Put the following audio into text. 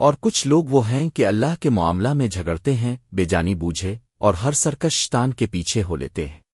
اور کچھ لوگ وہ ہیں کہ اللہ کے معاملہ میں جھگڑتے ہیں، بے جانی بوجھے اور ہر سرکش تان کے پیچھے ہو لیتے ہیں۔